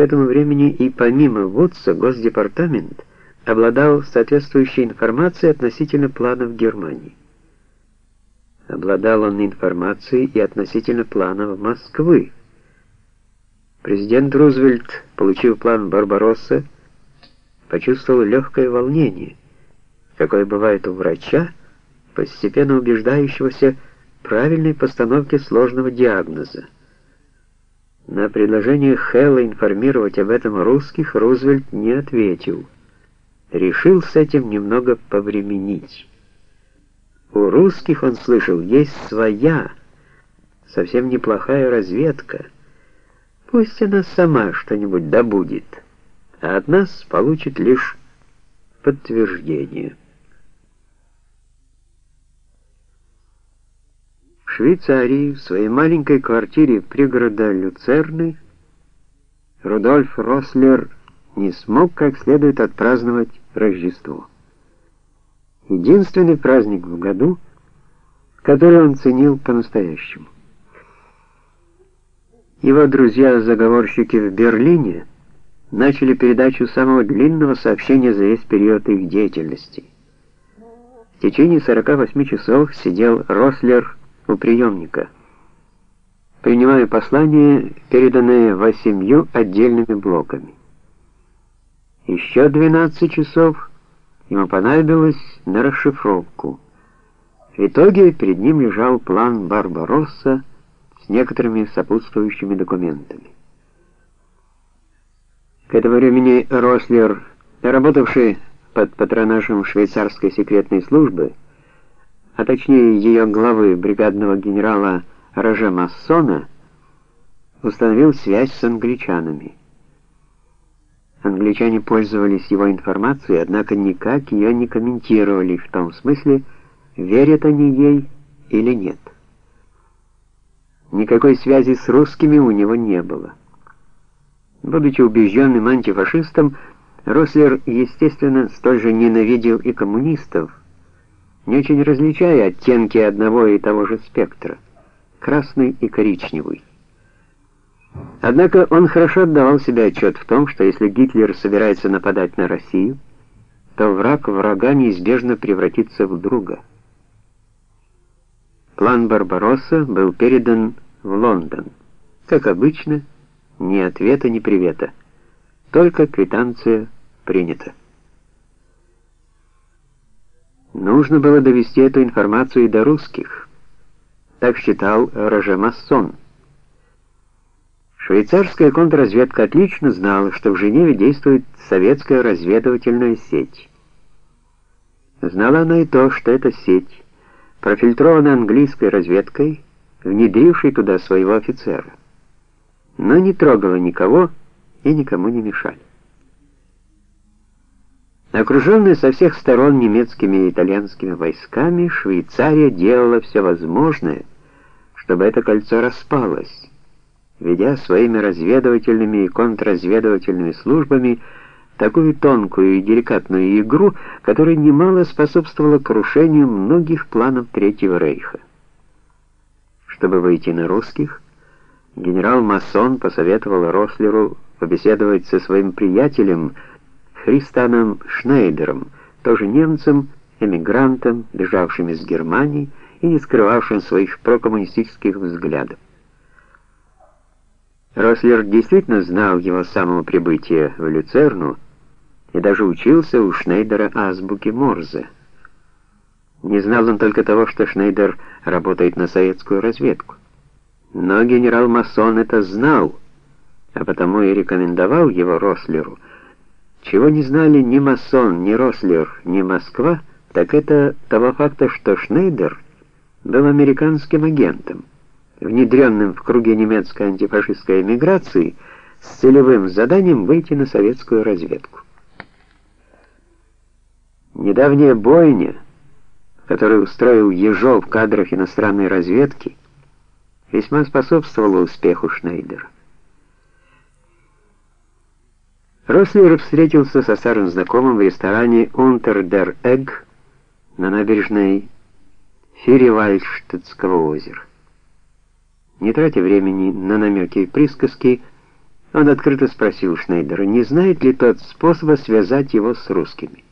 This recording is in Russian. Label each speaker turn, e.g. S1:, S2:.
S1: К этому времени и помимо Вудса Госдепартамент обладал соответствующей информацией относительно планов Германии. Обладал он информацией и относительно планов Москвы. Президент Рузвельт, получив план Барбаросса, почувствовал легкое волнение, какое бывает у врача, постепенно убеждающегося в правильной постановке сложного диагноза. На предложение Хэлла информировать об этом русских Рузвельт не ответил. Решил с этим немного повременить. У русских, он слышал, есть своя, совсем неплохая разведка. Пусть она сама что-нибудь добудет, а от нас получит лишь подтверждение. Швейцарии, в своей маленькой квартире пригорода Люцерны, Рудольф Рослер не смог как следует отпраздновать Рождество. Единственный праздник в году, который он ценил по-настоящему. Его друзья-заговорщики в Берлине начали передачу самого длинного сообщения за весь период их деятельности. В течение 48 часов сидел Рослер у приемника, принимая послание, переданное восемью отдельными блоками. Еще 12 часов ему понадобилось на расшифровку. В итоге перед ним лежал план Барбаросса с некоторыми сопутствующими документами. К этому времени Рослер, работавший под патронажем швейцарской секретной службы, а точнее ее главы бригадного генерала Роже Массона, установил связь с англичанами. Англичане пользовались его информацией, однако никак ее не комментировали в том смысле, верят они ей или нет. Никакой связи с русскими у него не было. Будучи убежденным антифашистом, Рослер, естественно, столь же ненавидел и коммунистов, не очень различая оттенки одного и того же спектра красный и коричневый. Однако он хорошо отдавал себе отчет в том, что если Гитлер собирается нападать на Россию, то враг врага неизбежно превратится в друга. План Барбаросса был передан в Лондон. Как обычно, ни ответа, ни привета. Только квитанция принята. Нужно было довести эту информацию и до русских. Так считал Роже Массон. Швейцарская контрразведка отлично знала, что в Женеве действует советская разведывательная сеть. Знала она и то, что эта сеть профильтрована английской разведкой, внедрившей туда своего офицера, но не трогала никого и никому не мешали. Окруженная со всех сторон немецкими и итальянскими войсками, Швейцария делала все возможное, чтобы это кольцо распалось, ведя своими разведывательными и контрразведывательными службами такую тонкую и деликатную игру, которая немало способствовала крушению многих планов Третьего Рейха. Чтобы выйти на русских, генерал Масон посоветовал Рослеру побеседовать со своим приятелем Христаном Шнейдером, тоже немцем, эмигрантом, бежавшим из Германии и не скрывавшим своих прокоммунистических взглядов. Рослер действительно знал его с самого прибытия в Люцерну и даже учился у Шнейдера азбуке Морзе. Не знал он только того, что Шнейдер работает на советскую разведку. Но генерал Масон это знал, а потому и рекомендовал его Рослеру — чего не знали ни Масон, ни Рослер, ни Москва, так это того факта, что Шнейдер был американским агентом, внедренным в круге немецкой антифашистской эмиграции с целевым заданием выйти на советскую разведку. Недавняя бойня, которую устроил Ежов в кадрах иностранной разведки, весьма способствовала успеху Шнейдера. Рослер встретился со старым знакомым в ресторане «Унтер дер Эгг» на набережной Фиривальштетского озера. Не тратя времени на намеки и присказки, Он открыто спросил Шнейдера, не знает ли тот способа связать его с русскими.